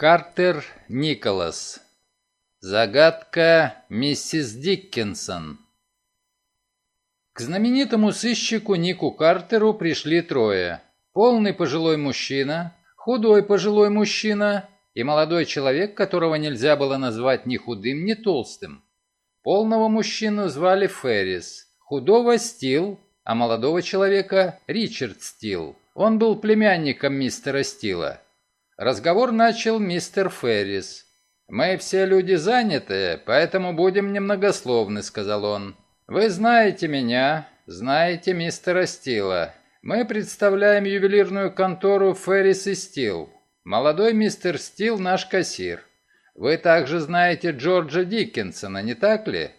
Картер Николас. Загадка миссис Диккенсон. К знаменитому сыщику Нику Картеру пришли трое. Полный пожилой мужчина, худой пожилой мужчина и молодой человек, которого нельзя было назвать ни худым, ни толстым. Полного мужчину звали Феррис, худого Стил, а молодого человека Ричард Стил. Он был племянником мистера Стила. Разговор начал мистер Феррис. «Мы все люди заняты, поэтому будем немногословны», — сказал он. «Вы знаете меня, знаете мистера Стила. Мы представляем ювелирную контору Феррис и Стил. Молодой мистер Стил наш кассир. Вы также знаете Джорджа Диккенсона, не так ли?»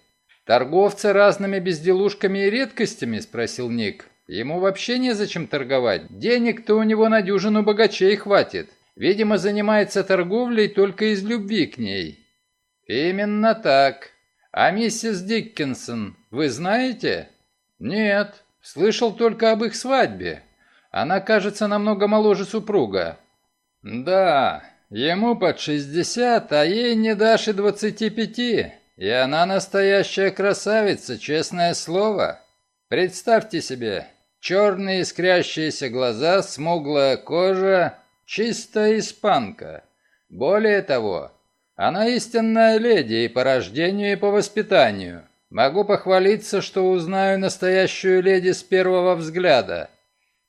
«Торговца разными безделушками и редкостями?» — спросил Ник. «Ему вообще незачем торговать. Денег-то у него на дюжину богачей хватит. Видимо, занимается торговлей только из любви к ней. Именно так. А миссис Диккенсон, вы знаете? Нет, слышал только об их свадьбе. Она, кажется, намного моложе супруга. Да, ему под шестьдесят, а ей не дашь и двадцати пяти. И она настоящая красавица, честное слово. Представьте себе, черные искрящиеся глаза, смуглая кожа, Чистая испанка. Более того, она истинная леди и по рождению, и по воспитанию. Могу похвалиться, что узнаю настоящую леди с первого взгляда.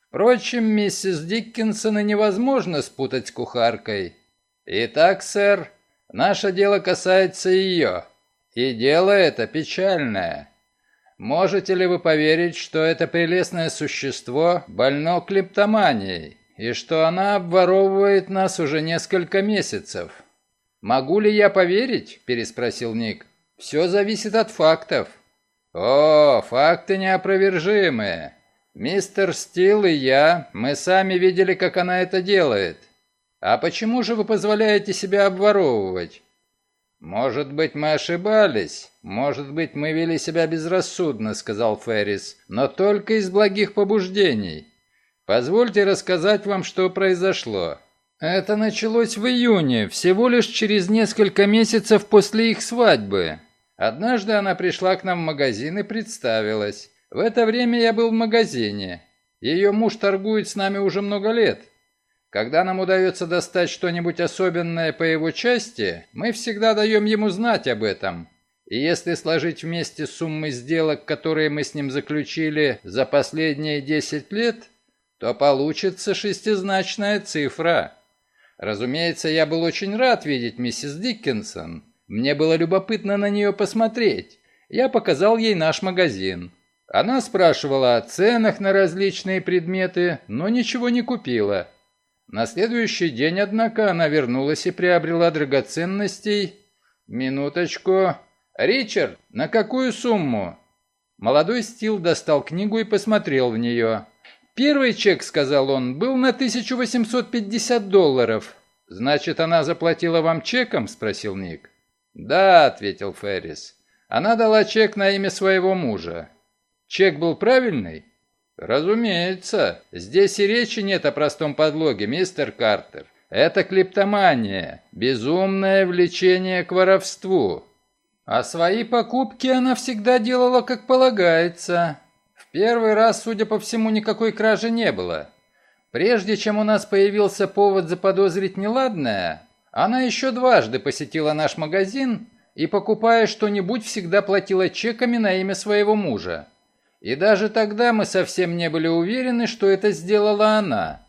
Впрочем, миссис Диккенсона невозможно спутать с кухаркой. Итак, сэр, наше дело касается ее. И дело это печальное. Можете ли вы поверить, что это прелестное существо больно клептоманией? И что она обворовывает нас уже несколько месяцев. «Могу ли я поверить?» – переспросил Ник. «Все зависит от фактов». «О, факты неопровержимые. Мистер Стил и я, мы сами видели, как она это делает. А почему же вы позволяете себя обворовывать?» «Может быть, мы ошибались, может быть, мы вели себя безрассудно», — сказал Феррис, — «но только из благих побуждений. Позвольте рассказать вам, что произошло. Это началось в июне, всего лишь через несколько месяцев после их свадьбы. Однажды она пришла к нам в магазин и представилась. В это время я был в магазине. Ее муж торгует с нами уже много лет. Когда нам удается достать что-нибудь особенное по его части, мы всегда даем ему знать об этом. И если сложить вместе суммы сделок, которые мы с ним заключили за последние 10 лет, то получится шестизначная цифра. Разумеется, я был очень рад видеть миссис Диккенсон. Мне было любопытно на нее посмотреть. Я показал ей наш магазин. Она спрашивала о ценах на различные предметы, но ничего не купила. На следующий день, однако, она вернулась и приобрела драгоценностей. Минуточку. Ричард, на какую сумму? Молодой Стил достал книгу и посмотрел в нее. «Первый чек, — сказал он, — был на 1850 долларов». «Значит, она заплатила вам чеком?» — спросил Ник. «Да», — ответил Феррис. «Она дала чек на имя своего мужа». «Чек был правильный?» «Разумеется. Здесь и речи нет о простом подлоге, мистер Картер. Это клептомания, безумное влечение к воровству. А свои покупки она всегда делала как полагается. Первый раз, судя по всему, никакой кражи не было. Прежде чем у нас появился повод заподозрить неладное, она еще дважды посетила наш магазин и, покупая что-нибудь, всегда платила чеками на имя своего мужа. И даже тогда мы совсем не были уверены, что это сделала она.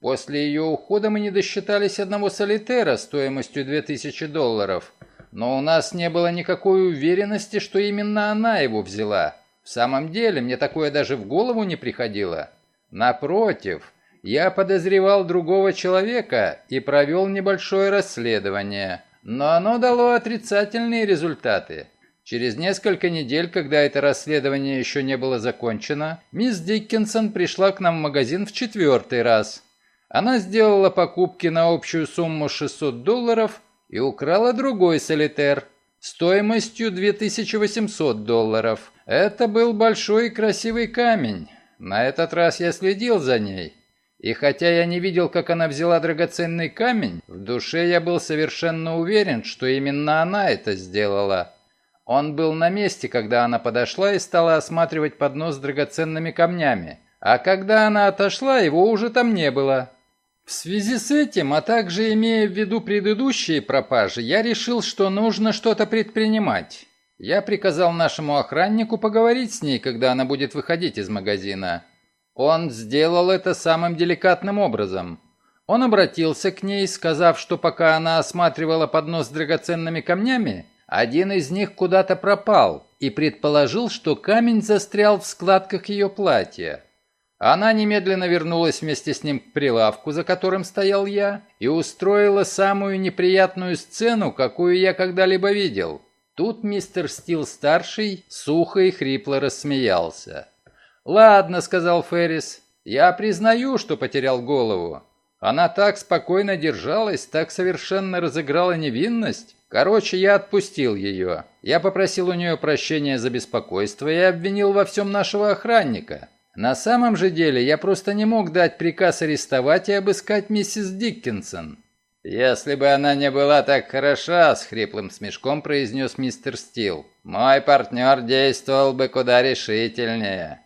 После ее ухода мы не досчитались одного солитера стоимостью 2000 долларов, но у нас не было никакой уверенности, что именно она его взяла. В самом деле, мне такое даже в голову не приходило. Напротив, я подозревал другого человека и провел небольшое расследование, но оно дало отрицательные результаты. Через несколько недель, когда это расследование еще не было закончено, мисс Диккенсон пришла к нам в магазин в четвертый раз. Она сделала покупки на общую сумму 600 долларов и украла другой солитер стоимостью 2800 долларов – это был большой и красивый камень. На этот раз я следил за ней. И хотя я не видел, как она взяла драгоценный камень, в душе я был совершенно уверен, что именно она это сделала. Он был на месте, когда она подошла и стала осматривать поднос с драгоценными камнями. А когда она отошла, его уже там не было. В связи с этим, а также имея в виду предыдущие пропажи, я решил, что нужно что-то предпринимать. Я приказал нашему охраннику поговорить с ней, когда она будет выходить из магазина. Он сделал это самым деликатным образом. Он обратился к ней, сказав, что пока она осматривала поднос с драгоценными камнями, один из них куда-то пропал и предположил, что камень застрял в складках ее платья. Она немедленно вернулась вместе с ним к прилавку, за которым стоял я, и устроила самую неприятную сцену, какую я когда-либо видел. Тут мистер Стил-старший сухо и хрипло рассмеялся. «Ладно», — сказал Феррис, — «я признаю, что потерял голову. Она так спокойно держалась, так совершенно разыграла невинность. Короче, я отпустил ее. Я попросил у нее прощения за беспокойство и обвинил во всем нашего охранника. На самом же деле я просто не мог дать приказ арестовать и обыскать миссис Диккенсон. «Если бы она не была так хороша», — с хриплым смешком произнес мистер Стил, «мой партнер действовал бы куда решительнее».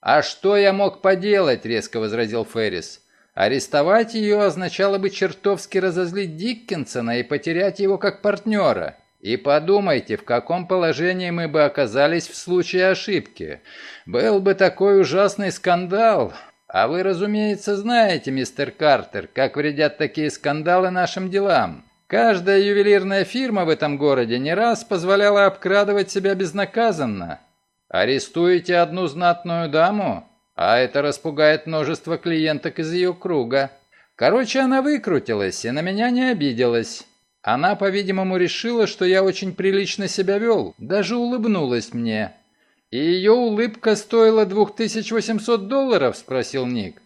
«А что я мог поделать?» — резко возразил Феррис. Арестовать ее означало бы чертовски разозлить Диккенсона и потерять его как партнера. И подумайте, в каком положении мы бы оказались в случае ошибки. Был бы такой ужасный скандал. А вы, разумеется, знаете, мистер Картер, как вредят такие скандалы нашим делам. Каждая ювелирная фирма в этом городе не раз позволяла обкрадывать себя безнаказанно. Арестуете одну знатную даму, а это распугает множество клиенток из ее круга. Короче, она выкрутилась и на меня не обиделась. Она, по-видимому, решила, что я очень прилично себя вел, даже улыбнулась мне. «И ее улыбка стоила 2800 долларов?» – спросил Ник.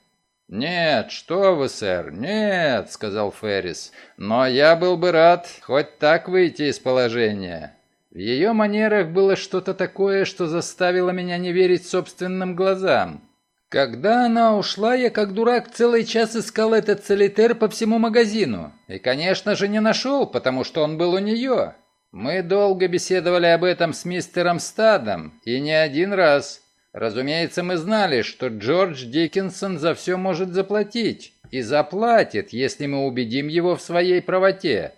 «Нет, что вы, сэр, нет», – сказал Феррис. «Но я был бы рад хоть так выйти из положения». В ее манерах было что-то такое, что заставило меня не верить собственным глазам. Когда она ушла, я как дурак целый час искал этот солитер по всему магазину. И, конечно же, не нашел, потому что он был у нее. Мы долго беседовали об этом с мистером Стадом, и не один раз. Разумеется, мы знали, что Джордж Диккенсон за все может заплатить. И заплатит, если мы убедим его в своей правоте.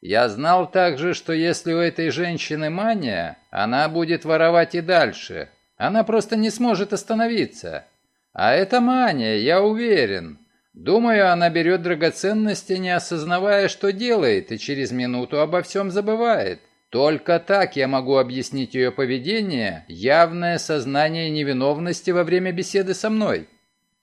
Я знал также, что если у этой женщины мания, она будет воровать и дальше. Она просто не сможет остановиться. А это мания, я уверен. Думаю, она берет драгоценности, не осознавая, что делает, и через минуту обо всем забывает. Только так я могу объяснить ее поведение, явное сознание невиновности во время беседы со мной.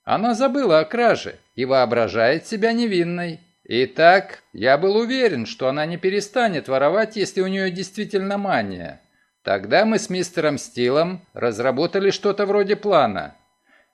Она забыла о краже и воображает себя невинной. Итак, я был уверен, что она не перестанет воровать, если у нее действительно мания. Тогда мы с мистером Стилом разработали что-то вроде плана –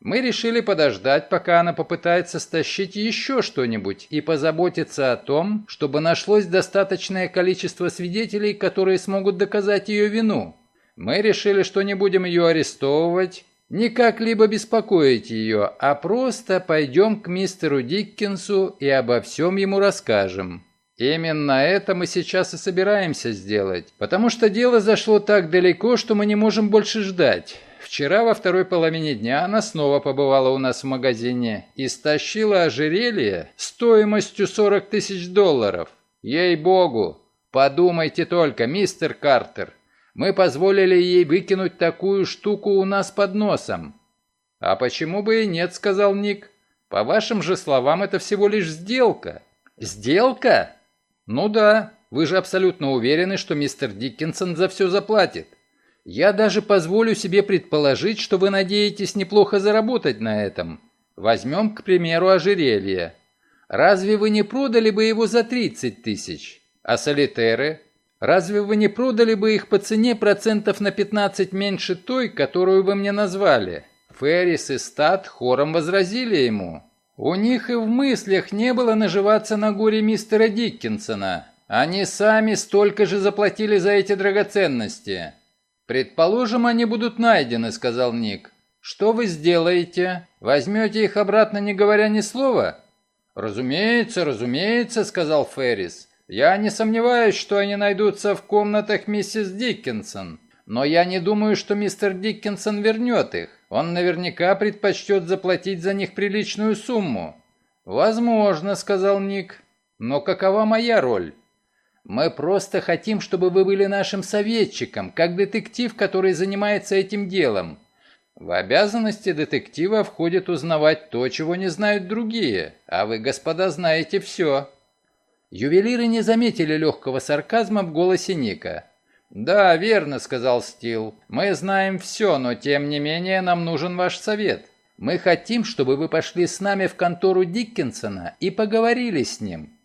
мы решили подождать, пока она попытается стащить еще что-нибудь и позаботиться о том, чтобы нашлось достаточное количество свидетелей, которые смогут доказать ее вину. Мы решили, что не будем ее арестовывать, не как-либо беспокоить ее, а просто пойдем к мистеру Диккенсу и обо всем ему расскажем. Именно это мы сейчас и собираемся сделать, потому что дело зашло так далеко, что мы не можем больше ждать. Вчера во второй половине дня она снова побывала у нас в магазине и стащила ожерелье стоимостью 40 тысяч долларов. Ей-богу! Подумайте только, мистер Картер, мы позволили ей выкинуть такую штуку у нас под носом. А почему бы и нет, сказал Ник. По вашим же словам, это всего лишь сделка. Сделка? Ну да, вы же абсолютно уверены, что мистер Диккенсон за все заплатит. Я даже позволю себе предположить, что вы надеетесь неплохо заработать на этом. Возьмем, к примеру, ожерелье. Разве вы не продали бы его за 30 тысяч? А солитеры? Разве вы не продали бы их по цене процентов на 15 меньше той, которую вы мне назвали? Феррис и Стат хором возразили ему. У них и в мыслях не было наживаться на горе мистера Диккенсона. Они сами столько же заплатили за эти драгоценности. «Предположим, они будут найдены», — сказал Ник. Что вы сделаете? Возьмете их обратно, не говоря ни слова?» «Разумеется, разумеется», — сказал Феррис. «Я не сомневаюсь, что они найдутся в комнатах миссис Диккенсон. Но я не думаю, что мистер Диккенсон вернет их. Он наверняка предпочтет заплатить за них приличную сумму». «Возможно», — сказал Ник. «Но какова моя роль?» «Мы просто хотим, чтобы вы были нашим советчиком, как детектив, который занимается этим делом. В обязанности детектива входит узнавать то, чего не знают другие, а вы, господа, знаете все». Ювелиры не заметили легкого сарказма в голосе Ника. «Да, верно», — сказал Стил. «Мы знаем все, но тем не менее нам нужен ваш совет. Мы хотим, чтобы вы пошли с нами в контору Диккенсона и поговорили с ним.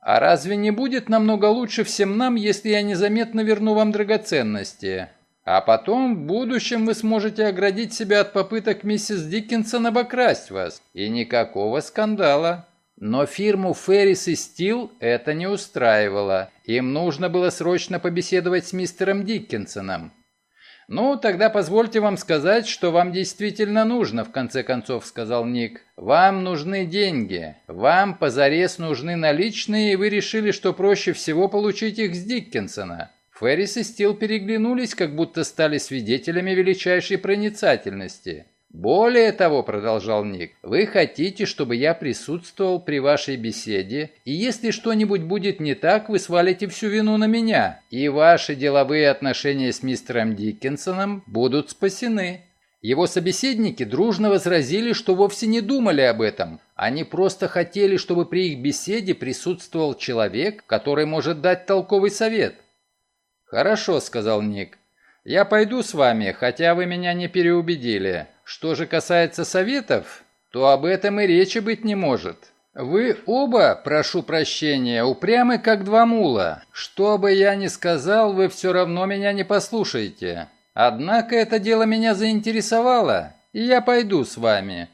А разве не будет намного лучше всем нам, если я незаметно верну вам драгоценности? А потом, в будущем, вы сможете оградить себя от попыток миссис Диккенсон обокрасть вас. И никакого скандала. Но фирму Феррис и Стил это не устраивало. Им нужно было срочно побеседовать с мистером Диккенсоном. «Ну, тогда позвольте вам сказать, что вам действительно нужно», в конце концов сказал Ник. «Вам нужны деньги. Вам позарез нужны наличные, и вы решили, что проще всего получить их с Диккенсона. Феррис и Стил переглянулись, как будто стали свидетелями величайшей проницательности. «Более того», — продолжал Ник, — «вы хотите, чтобы я присутствовал при вашей беседе, и если что-нибудь будет не так, вы свалите всю вину на меня, и ваши деловые отношения с мистером Диккенсоном будут спасены». Его собеседники дружно возразили, что вовсе не думали об этом. Они просто хотели, чтобы при их беседе присутствовал человек, который может дать толковый совет. «Хорошо», — сказал Ник. «Я пойду с вами, хотя вы меня не переубедили. Что же касается советов, то об этом и речи быть не может. Вы оба, прошу прощения, упрямы как два мула. Что бы я ни сказал, вы все равно меня не послушаете. Однако это дело меня заинтересовало, и я пойду с вами».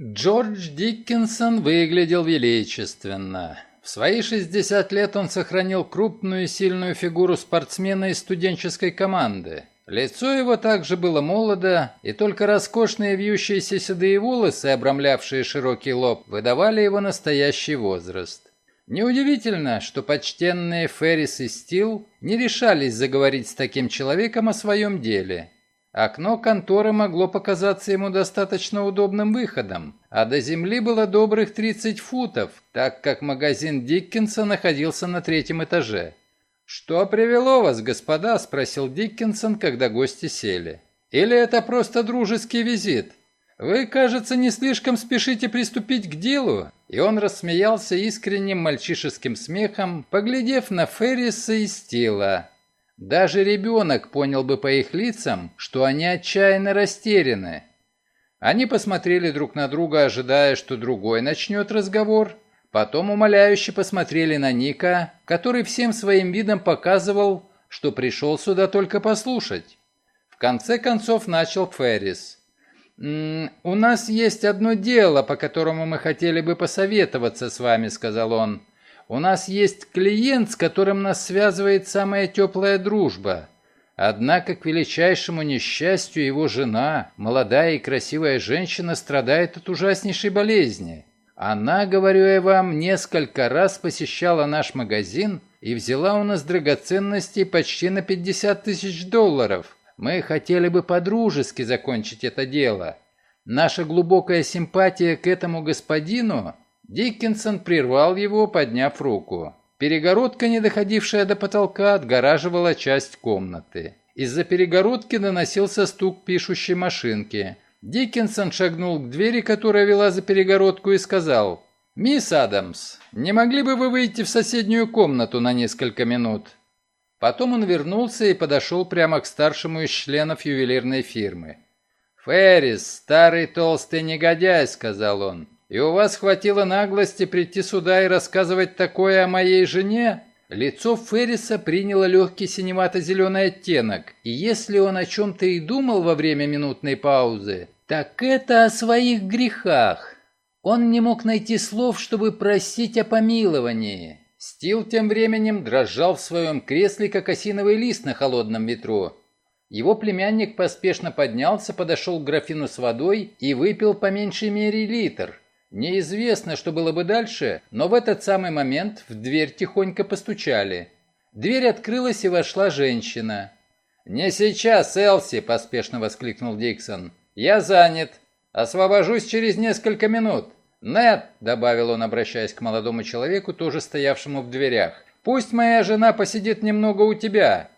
Джордж Диккенсон выглядел величественно. В свои 60 лет он сохранил крупную и сильную фигуру спортсмена из студенческой команды. Лицо его также было молодо, и только роскошные вьющиеся седые волосы, обрамлявшие широкий лоб, выдавали его настоящий возраст. Неудивительно, что почтенные Феррис и Стил не решались заговорить с таким человеком о своем деле. Окно конторы могло показаться ему достаточно удобным выходом, а до земли было добрых 30 футов, так как магазин Диккенса находился на третьем этаже. «Что привело вас, господа?» – спросил Диккенсон, когда гости сели. «Или это просто дружеский визит? Вы, кажется, не слишком спешите приступить к делу?» И он рассмеялся искренним мальчишеским смехом, поглядев на Ферриса и Стила, даже ребенок понял бы по их лицам, что они отчаянно растеряны. Они посмотрели друг на друга, ожидая, что другой начнет разговор. Потом умоляюще посмотрели на Ника, который всем своим видом показывал, что пришел сюда только послушать. В конце концов начал Феррис. «М -м, «У нас есть одно дело, по которому мы хотели бы посоветоваться с вами», — сказал он. У нас есть клиент, с которым нас связывает самая теплая дружба. Однако, к величайшему несчастью, его жена, молодая и красивая женщина, страдает от ужаснейшей болезни. Она, говорю я вам, несколько раз посещала наш магазин и взяла у нас драгоценностей почти на 50 тысяч долларов. Мы хотели бы по-дружески закончить это дело. Наша глубокая симпатия к этому господину Диккенсон прервал его, подняв руку. Перегородка, не доходившая до потолка, отгораживала часть комнаты. Из-за перегородки доносился стук пишущей машинки. Диккенсон шагнул к двери, которая вела за перегородку, и сказал, «Мисс Адамс, не могли бы вы выйти в соседнюю комнату на несколько минут?» Потом он вернулся и подошел прямо к старшему из членов ювелирной фирмы. «Феррис, старый толстый негодяй», — сказал он. И у вас хватило наглости прийти сюда и рассказывать такое о моей жене?» Лицо Ферриса приняло легкий синевато-зеленый оттенок, и если он о чем-то и думал во время минутной паузы, так это о своих грехах. Он не мог найти слов, чтобы просить о помиловании. Стил тем временем дрожал в своем кресле, как осиновый лист на холодном ветру. Его племянник поспешно поднялся, подошел к графину с водой и выпил по меньшей мере литр. Неизвестно, что было бы дальше, но в этот самый момент в дверь тихонько постучали. Дверь открылась и вошла женщина. «Не сейчас, Элси!» – поспешно воскликнул Диксон. «Я занят. Освобожусь через несколько минут». «Нет», — добавил он, обращаясь к молодому человеку, тоже стоявшему в дверях, «пусть моя жена посидит немного у тебя».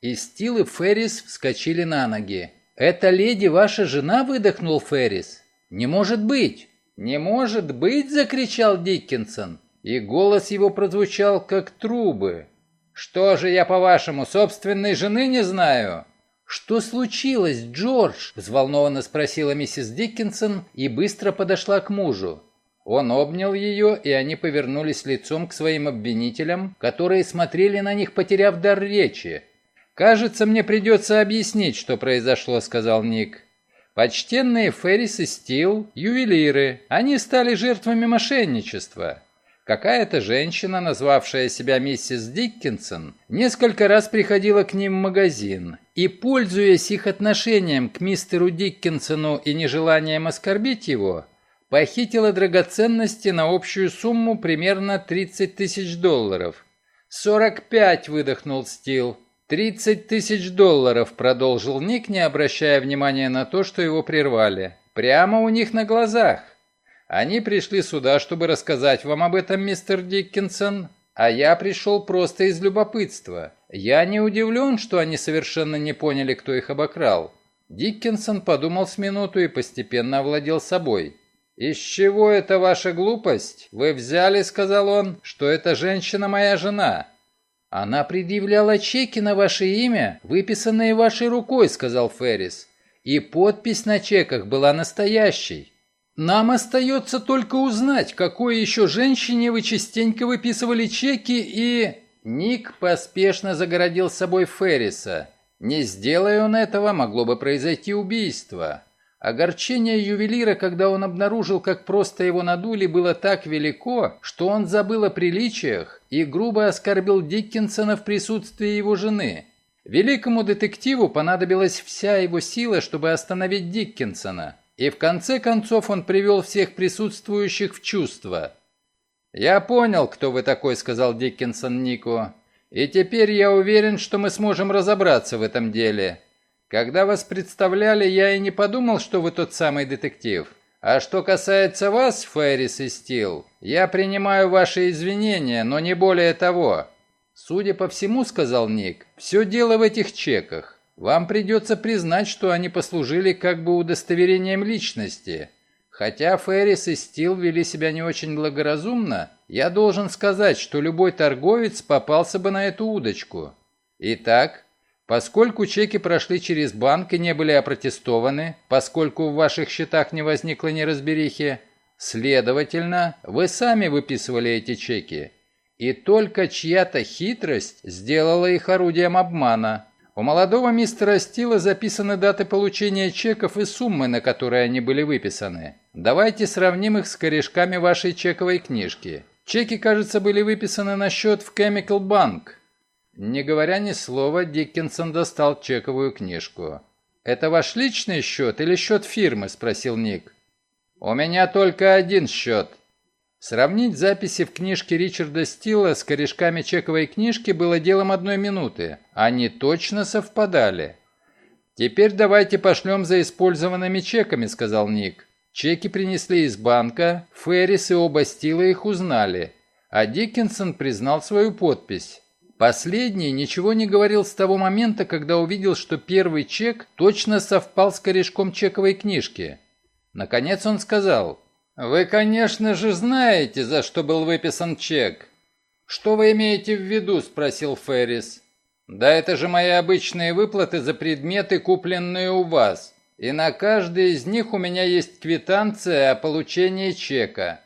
И Стил и Феррис вскочили на ноги. «Это леди ваша жена?» — выдохнул Феррис. «Не может быть!» «Не может быть!» — закричал Диккенсон. И голос его прозвучал, как трубы. «Что же я, по-вашему, собственной жены не знаю?» «Что случилось, Джордж?» – взволнованно спросила миссис Диккенсон и быстро подошла к мужу. Он обнял ее, и они повернулись лицом к своим обвинителям, которые смотрели на них, потеряв дар речи. «Кажется, мне придется объяснить, что произошло», — сказал Ник. «Почтенные Феррис и Стил — ювелиры. Они стали жертвами мошенничества. Какая-то женщина, назвавшая себя миссис Диккенсон, несколько раз приходила к ним в магазин и, пользуясь их отношением к мистеру Диккенсону и нежеланием оскорбить его, похитила драгоценности на общую сумму примерно 30 тысяч долларов. «45», — выдохнул Стил. «Тридцать тысяч долларов», — продолжил Ник, не обращая внимания на то, что его прервали. «Прямо у них на глазах. Они пришли сюда, чтобы рассказать вам об этом, мистер Диккенсон, а я пришел просто из любопытства. Я не удивлен, что они совершенно не поняли, кто их обокрал». Диккенсон подумал с минуту и постепенно овладел собой. «Из чего это ваша глупость? Вы взяли, — сказал он, — что эта женщина моя жена». «Она предъявляла чеки на ваше имя, выписанные вашей рукой», — сказал Феррис. «И подпись на чеках была настоящей. Нам остается только узнать, какой еще женщине вы частенько выписывали чеки и...» Ник поспешно загородил собой Ферриса. Не сделая он этого, могло бы произойти убийство. Огорчение ювелира, когда он обнаружил, как просто его надули, было так велико, что он забыл о приличиях и грубо оскорбил Диккенсона в присутствии его жены. Великому детективу понадобилась вся его сила, чтобы остановить Диккенсона, и в конце концов он привел всех присутствующих в чувство. «Я понял, кто вы такой», — сказал Диккенсон Нику, «и теперь я уверен, что мы сможем разобраться в этом деле». Когда вас представляли, я и не подумал, что вы тот самый детектив. А что касается вас, Феррис и Стил, я принимаю ваши извинения, но не более того. Судя по всему, сказал Ник, все дело в этих чеках. Вам придется признать, что они послужили как бы удостоверением личности. Хотя Феррис и Стил вели себя не очень благоразумно, я должен сказать, что любой торговец попался бы на эту удочку. Итак, Поскольку чеки прошли через банк и не были опротестованы, поскольку в ваших счетах не возникло неразберихи, следовательно, вы сами выписывали эти чеки. И только чья-то хитрость сделала их орудием обмана. У молодого мистера Стила записаны даты получения чеков и суммы, на которые они были выписаны. Давайте сравним их с корешками вашей чековой книжки. Чеки, кажется, были выписаны на счет в Chemical Bank. Не говоря ни слова, Диккенсон достал чековую книжку. «Это ваш личный счет или счет фирмы?» – спросил Ник. «У меня только один счет». Сравнить записи в книжке Ричарда Стила с корешками чековой книжки было делом одной минуты. Они точно совпадали. «Теперь давайте пошлем за использованными чеками», – сказал Ник. Чеки принесли из банка, Феррис и оба Стила их узнали, а Диккенсон признал свою подпись. Последний ничего не говорил с того момента, когда увидел, что первый чек точно совпал с корешком чековой книжки. Наконец он сказал, «Вы, конечно же, знаете, за что был выписан чек». «Что вы имеете в виду?» – спросил Феррис. «Да это же мои обычные выплаты за предметы, купленные у вас. И на каждой из них у меня есть квитанция о получении чека.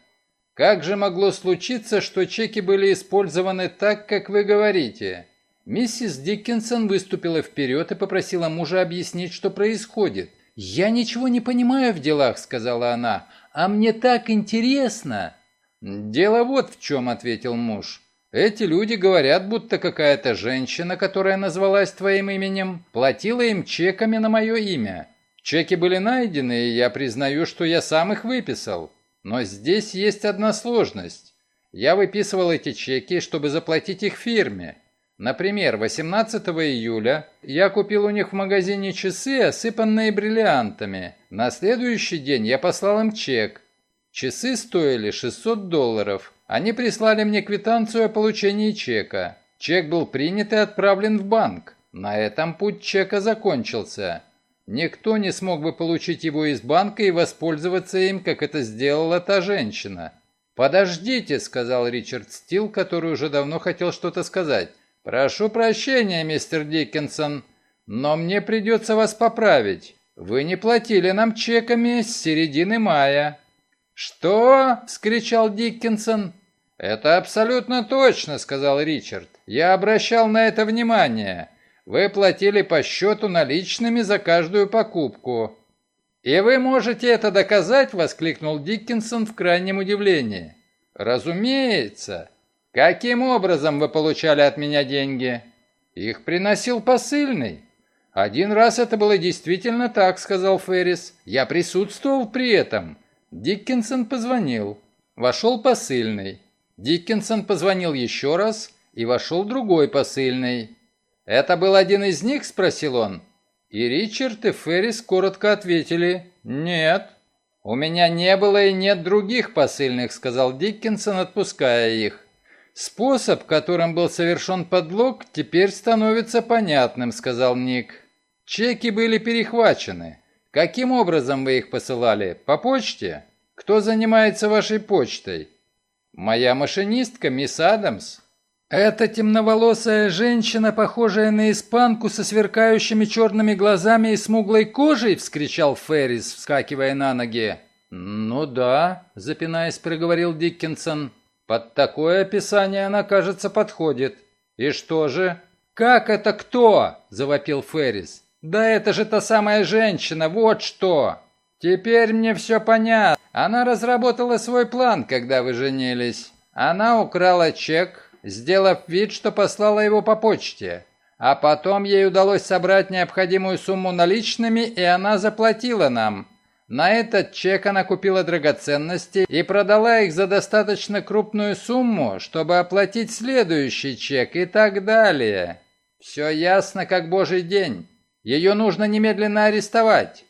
Как же могло случиться, что чеки были использованы так, как вы говорите? Миссис Диккенсон выступила вперед и попросила мужа объяснить, что происходит. «Я ничего не понимаю в делах», — сказала она, — «а мне так интересно». «Дело вот в чем», — ответил муж. Эти люди говорят, будто какая-то женщина, которая назвалась твоим именем, платила им чеками на мое имя. Чеки были найдены, и я признаю, что я сам их выписал. Но здесь есть одна сложность. Я выписывал эти чеки, чтобы заплатить их фирме. Например, 18 июля я купил у них в магазине часы, осыпанные бриллиантами. На следующий день я послал им чек. Часы стоили 600 долларов. Они прислали мне квитанцию о получении чека. Чек был принят и отправлен в банк. На этом путь чека закончился. Никто не смог бы получить его из банка и воспользоваться им, как это сделала та женщина. «Подождите», — сказал Ричард Стил, который уже давно хотел что-то сказать. «Прошу прощения, мистер Диккенсон, но мне придется вас поправить. Вы не платили нам чеками с середины мая». «Что?» — вскричал Диккенсон. «Это абсолютно точно», — сказал Ричард. «Я обращал на это внимание. Вы платили по счету наличными за каждую покупку». «И вы можете это доказать?» — воскликнул Диккенсон в крайнем удивлении. «Разумеется. Каким образом вы получали от меня деньги?» «Их приносил посыльный». «Один раз это было действительно так», — сказал Феррис. «Я присутствовал при этом». Диккенсон позвонил. Вошел посыльный. Диккенсон позвонил еще раз, и вошел другой посыльный. «Это был один из них?» – спросил он. И Ричард и Феррис коротко ответили «Нет». «У меня не было и нет других посыльных», – сказал Диккенсон, отпуская их. «Способ, которым был совершен подлог, теперь становится понятным», – сказал Ник. «Чеки были перехвачены. Каким образом вы их посылали? По почте? Кто занимается вашей почтой?» «Моя машинистка, мисс Адамс». «Это темноволосая женщина, похожая на испанку со сверкающими черными глазами и смуглой кожей?» — вскричал Феррис, вскакивая на ноги. «Ну да», — запинаясь, проговорил Диккенсон. «Под такое описание она, кажется, подходит». «И что же?» «Как это кто?» — завопил Феррис. «Да это же та самая женщина, вот что!» «Теперь мне все понятно. Она разработала свой план, когда вы женились. Она украла чек, сделав вид, что послала его по почте. А потом ей удалось собрать необходимую сумму наличными, и она заплатила нам. На этот чек она купила драгоценности и продала их за достаточно крупную сумму, чтобы оплатить следующий чек и так далее. Все ясно, как божий день. Ее нужно немедленно арестовать.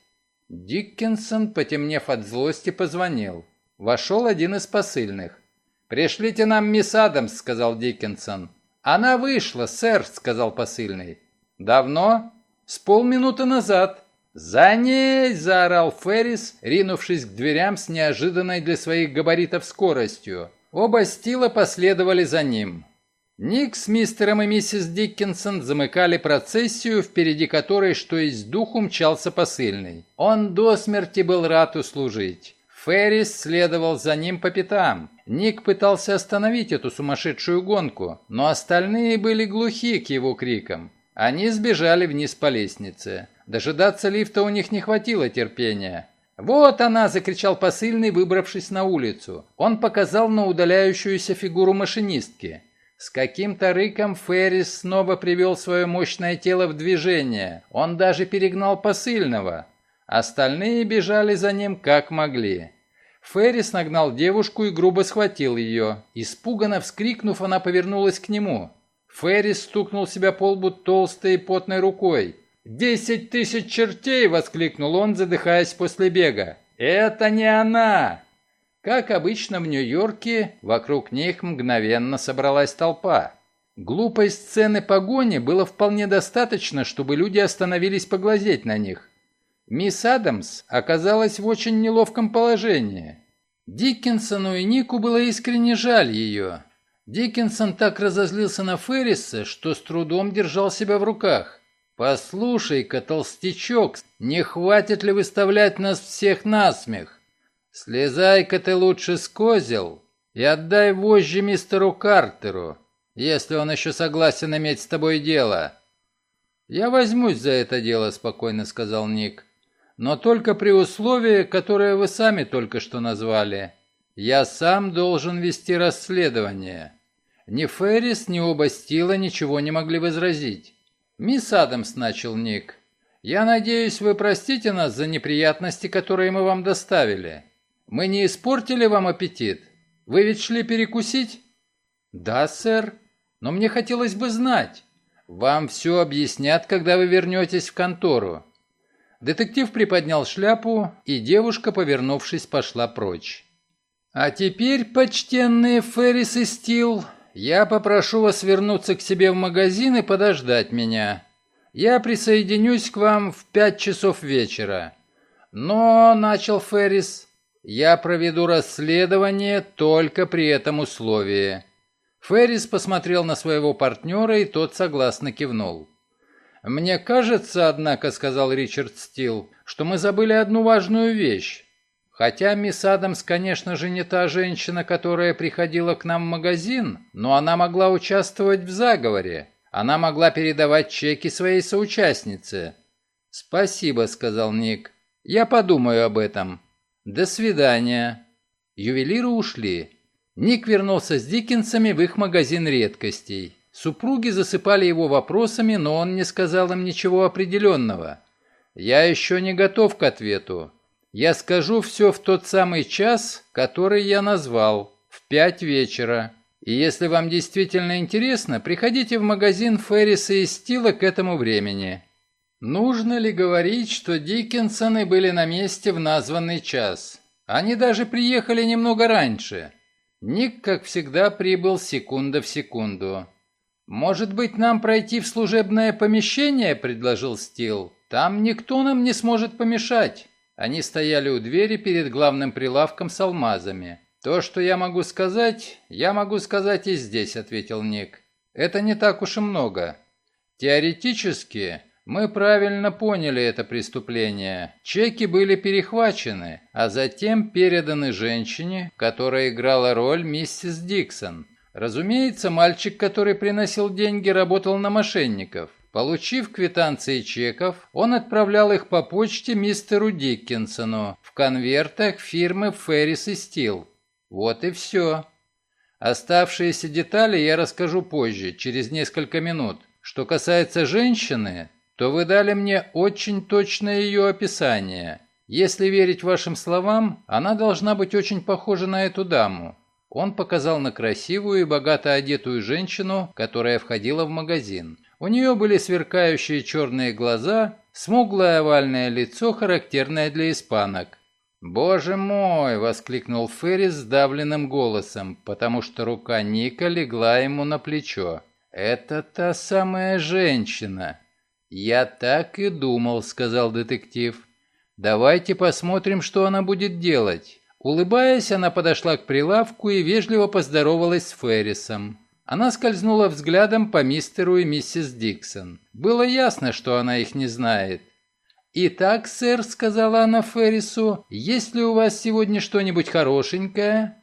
Диккенсон, потемнев от злости, позвонил. Вошел один из посыльных. «Пришлите нам мисс Адамс», — сказал Диккенсон. «Она вышла, сэр», — сказал посыльный. «Давно?» «С полминуты назад». «За ней!» — заорал Феррис, ринувшись к дверям с неожиданной для своих габаритов скоростью. Оба стила последовали за ним. Ник с мистером и миссис Диккенсон замыкали процессию, впереди которой, что из духу, мчался посыльный. Он до смерти был рад услужить. Феррис следовал за ним по пятам. Ник пытался остановить эту сумасшедшую гонку, но остальные были глухи к его крикам. Они сбежали вниз по лестнице. Дожидаться лифта у них не хватило терпения. «Вот она!» – закричал посыльный, выбравшись на улицу. Он показал на удаляющуюся фигуру машинистки. С каким-то рыком Феррис снова привел свое мощное тело в движение. Он даже перегнал посыльного. Остальные бежали за ним как могли. Феррис нагнал девушку и грубо схватил ее. Испуганно вскрикнув, она повернулась к нему. Феррис стукнул себя по лбу толстой и потной рукой. «Десять тысяч чертей!» — воскликнул он, задыхаясь после бега. «Это не она!» Как обычно в Нью-Йорке, вокруг них мгновенно собралась толпа. Глупой сцены погони было вполне достаточно, чтобы люди остановились поглазеть на них. Мисс Адамс оказалась в очень неловком положении. Диккенсону и Нику было искренне жаль ее. Диккенсон так разозлился на Ферриса, что с трудом держал себя в руках. «Послушай-ка, толстячок, не хватит ли выставлять нас всех на смех? Слезай-ка ты лучше с козел и отдай вожжи мистеру Картеру, если он еще согласен иметь с тобой дело». «Я возьмусь за это дело», — спокойно сказал Ник. «Но только при условии, которое вы сами только что назвали. Я сам должен вести расследование. Ни Феррис, ни оба Стила ничего не могли возразить. «Мисс Адамс», — начал Ник, — «я надеюсь, вы простите нас за неприятности, которые мы вам доставили. Мы не испортили вам аппетит? Вы ведь шли перекусить?» «Да, сэр, но мне хотелось бы знать. Вам все объяснят, когда вы вернетесь в контору». Детектив приподнял шляпу, и девушка, повернувшись, пошла прочь. «А теперь, почтенные Феррис и Стил, я попрошу вас вернуться к себе в магазин и подождать меня. Я присоединюсь к вам в пять часов вечера. Но, — начал Феррис, — я проведу расследование только при этом условии. Феррис посмотрел на своего партнера, и тот согласно кивнул. «Мне кажется, однако, — сказал Ричард Стил, — что мы забыли одну важную вещь. Хотя мисс Адамс, конечно же, не та женщина, которая приходила к нам в магазин, но она могла участвовать в заговоре. Она могла передавать чеки своей соучастнице. «Спасибо», — сказал Ник. «Я подумаю об этом. До свидания». Ювелиры ушли. Ник вернулся с Диккенсами в их магазин редкостей. Супруги засыпали его вопросами, но он не сказал им ничего определенного. «Я еще не готов к ответу. Я скажу все в тот самый час, который я назвал, в пять вечера. И если вам действительно интересно, приходите в магазин Ферриса и Стила к этому времени. Нужно ли говорить, что Диккенсоны были на месте в названный час? Они даже приехали немного раньше. Ник, как всегда, прибыл секунда в секунду. «Может быть, нам пройти в служебное помещение?» – предложил Стил. «Там никто нам не сможет помешать». Они стояли у двери перед главным прилавком с алмазами. «То, что я могу сказать, я могу сказать и здесь», — ответил Ник. «Это не так уж и много. Теоретически мы правильно поняли это преступление. Чеки были перехвачены, а затем переданы женщине, которая играла роль миссис Диксон. Разумеется, мальчик, который приносил деньги, работал на мошенников. Получив квитанции чеков, он отправлял их по почте мистеру Диккенсону в конвертах фирмы Феррис и Стил. Вот и все. Оставшиеся детали я расскажу позже, через несколько минут. Что касается женщины, то вы дали мне очень точное ее описание. Если верить вашим словам, она должна быть очень похожа на эту даму. Он показал на красивую и богато одетую женщину, которая входила в магазин. У нее были сверкающие черные глаза, смуглое овальное лицо, характерное для испанок. «Боже мой!» — воскликнул Феррис сдавленным голосом, потому что рука Ника легла ему на плечо. «Это та самая женщина!» «Я так и думал», — сказал детектив. «Давайте посмотрим, что она будет делать». Улыбаясь, она подошла к прилавку и вежливо поздоровалась с Феррисом. Она скользнула взглядом по мистеру и миссис Диксон. Было ясно, что она их не знает. «Итак, сэр», — сказала она Феррису, — «есть ли у вас сегодня что-нибудь хорошенькое?»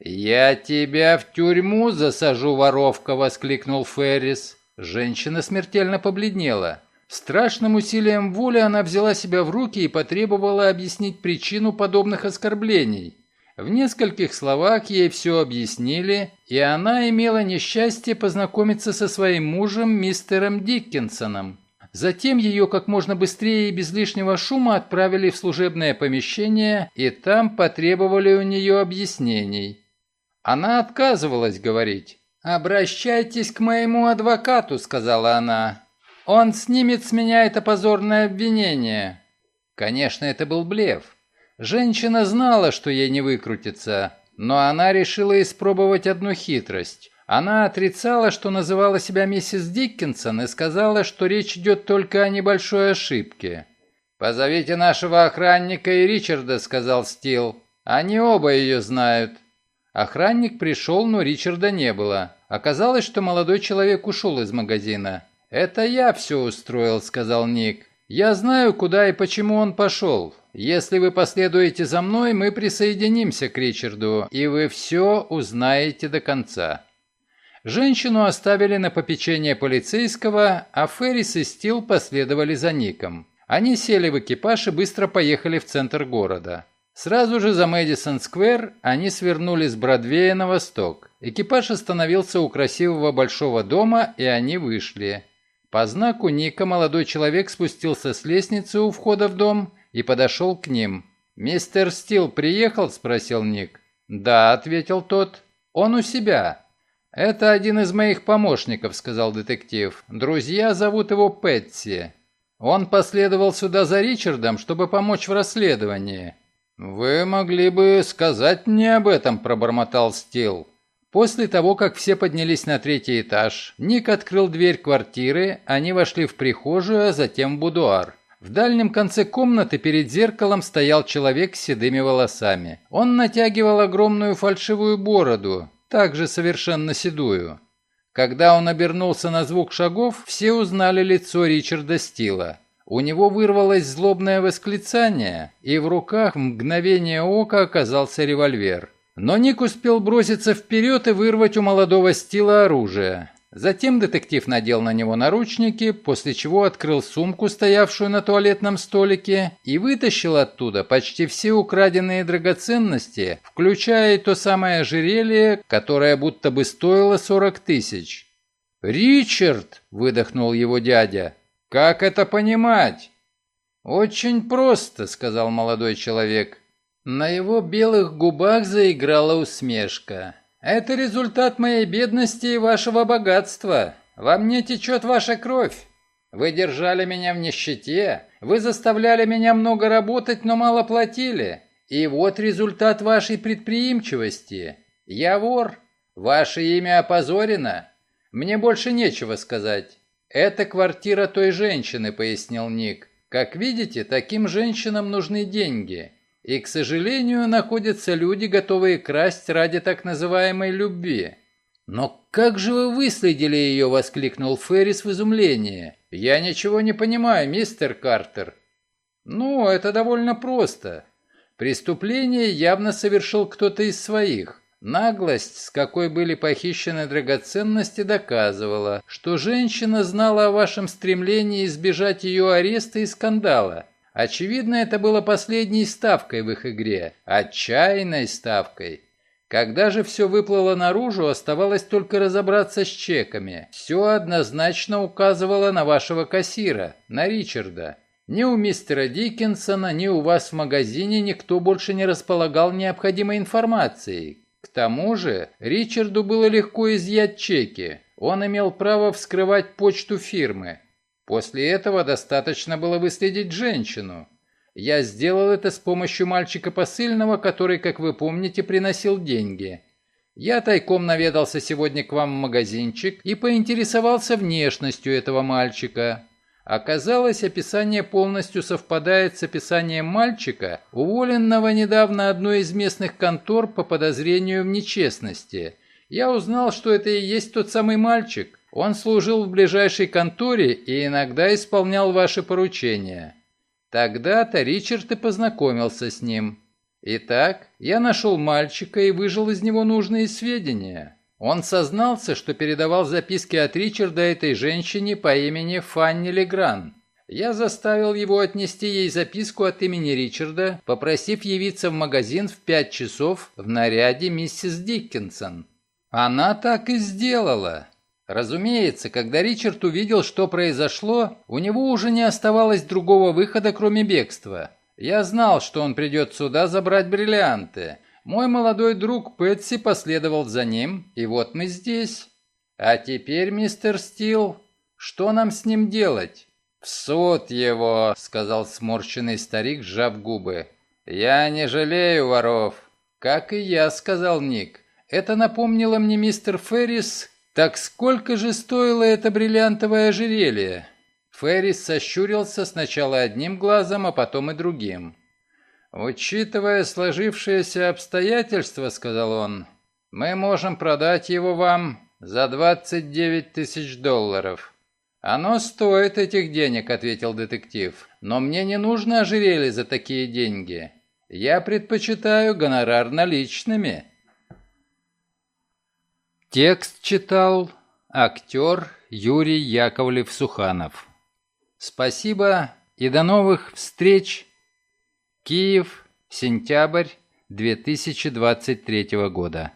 «Я тебя в тюрьму засажу, воровка!» — воскликнул Феррис. Женщина смертельно побледнела. Страшным усилием воли она взяла себя в руки и потребовала объяснить причину подобных оскорблений. В нескольких словах ей все объяснили, и она имела несчастье познакомиться со своим мужем, мистером Диккенсоном. Затем ее как можно быстрее и без лишнего шума отправили в служебное помещение, и там потребовали у нее объяснений. Она отказывалась говорить. «Обращайтесь к моему адвокату», — сказала она. «Он снимет с меня это позорное обвинение». Конечно, это был блеф. Женщина знала, что ей не выкрутиться, но она решила испробовать одну хитрость. Она отрицала, что называла себя миссис Диккенсон и сказала, что речь идет только о небольшой ошибке. «Позовите нашего охранника и Ричарда», — сказал Стил. «Они оба ее знают». Охранник пришел, но Ричарда не было. Оказалось, что молодой человек ушел из магазина. «Это я все устроил», — сказал Ник. «Я знаю, куда и почему он пошел. Если вы последуете за мной, мы присоединимся к Ричарду, и вы все узнаете до конца». Женщину оставили на попечение полицейского, а Феррис и Стил последовали за Ником. Они сели в экипаж и быстро поехали в центр города. Сразу же за Мэдисон-сквер они свернули с Бродвея на восток. Экипаж остановился у красивого большого дома, и они вышли. По знаку Ника молодой человек спустился с лестницы у входа в дом и подошел к ним. «Мистер Стил приехал?» – спросил Ник. «Да», – ответил тот. «Он у себя». «Это один из моих помощников», – сказал детектив. «Друзья зовут его Пэтси. Он последовал сюда за Ричардом, чтобы помочь в расследовании». «Вы могли бы сказать мне об этом», – пробормотал Стил. После того, как все поднялись на третий этаж, Ник открыл дверь квартиры, они вошли в прихожую, а затем в будуар. В дальнем конце комнаты перед зеркалом стоял человек с седыми волосами. Он натягивал огромную фальшивую бороду, также совершенно седую. Когда он обернулся на звук шагов, все узнали лицо Ричарда Стила. У него вырвалось злобное восклицание, и в руках в мгновение ока оказался револьвер. Но Ник успел броситься вперед и вырвать у молодого Стила оружие. Затем детектив надел на него наручники, после чего открыл сумку, стоявшую на туалетном столике, и вытащил оттуда почти все украденные драгоценности, включая то самое ожерелье, которое будто бы стоило 40 тысяч. «Ричард!» – выдохнул его дядя. «Как это понимать?» «Очень просто», – сказал молодой человек. На его белых губах заиграла усмешка. Это результат моей бедности и вашего богатства. Во мне течет ваша кровь. Вы держали меня в нищете, вы заставляли меня много работать, но мало платили. И вот результат вашей предприимчивости. Я вор. Ваше имя опозорено. Мне больше нечего сказать. Это квартира той женщины, пояснил Ник. Как видите, таким женщинам нужны деньги. И, к сожалению, находятся люди, готовые красть ради так называемой любви. «Но как же вы выследили ее?» – воскликнул Феррис в изумлении. «Я ничего не понимаю, мистер Картер». «Ну, это довольно просто. Преступление явно совершил кто-то из своих. Наглость, с какой были похищены драгоценности, доказывала, что женщина знала о вашем стремлении избежать ее ареста и скандала. Очевидно, это было последней ставкой в их игре, отчаянной ставкой. Когда же все выплыло наружу, оставалось только разобраться с чеками. Все однозначно указывало на вашего кассира, на Ричарда. Ни у мистера Диккенсона, ни у вас в магазине никто больше не располагал необходимой информацией. К тому же, Ричарду было легко изъять чеки. Он имел право вскрывать почту фирмы. После этого достаточно было выследить женщину. Я сделал это с помощью мальчика посыльного, который, как вы помните, приносил деньги. Я тайком наведался сегодня к вам в магазинчик и поинтересовался внешностью этого мальчика. Оказалось, описание полностью совпадает с описанием мальчика, уволенного недавно одной из местных контор по подозрению в нечестности. Я узнал, что это и есть тот самый мальчик. Он служил в ближайшей конторе и иногда исполнял ваши поручения. Тогда-то Ричард и познакомился с ним. Итак, я нашел мальчика и выжил из него нужные сведения. Он сознался, что передавал записки от Ричарда этой женщине по имени Фанни Легран. Я заставил его отнести ей записку от имени Ричарда, попросив явиться в магазин в пять часов в наряде миссис Диккенсон. Она так и сделала. Разумеется, когда Ричард увидел, что произошло, у него уже не оставалось другого выхода, кроме бегства. Я знал, что он придет сюда забрать бриллианты. Мой молодой друг Пэтси последовал за ним, и вот мы здесь. А теперь, мистер Стил, что нам с ним делать? «В суд его», — сказал сморщенный старик, сжав губы. «Я не жалею воров». «Как и я», — сказал Ник. «Это напомнило мне мистер Феррис, «Так сколько же стоило это бриллиантовое ожерелье?» Феррис сощурился сначала одним глазом, а потом и другим. «Учитывая сложившиеся обстоятельства, — сказал он, — мы можем продать его вам за 29 тысяч долларов». «Оно стоит этих денег», — ответил детектив. «Но мне не нужно ожерелье за такие деньги. Я предпочитаю гонорар наличными». Текст читал актер Юрий Яковлев-Суханов. Спасибо и до новых встреч. Киев, Сентябрь 2023 года.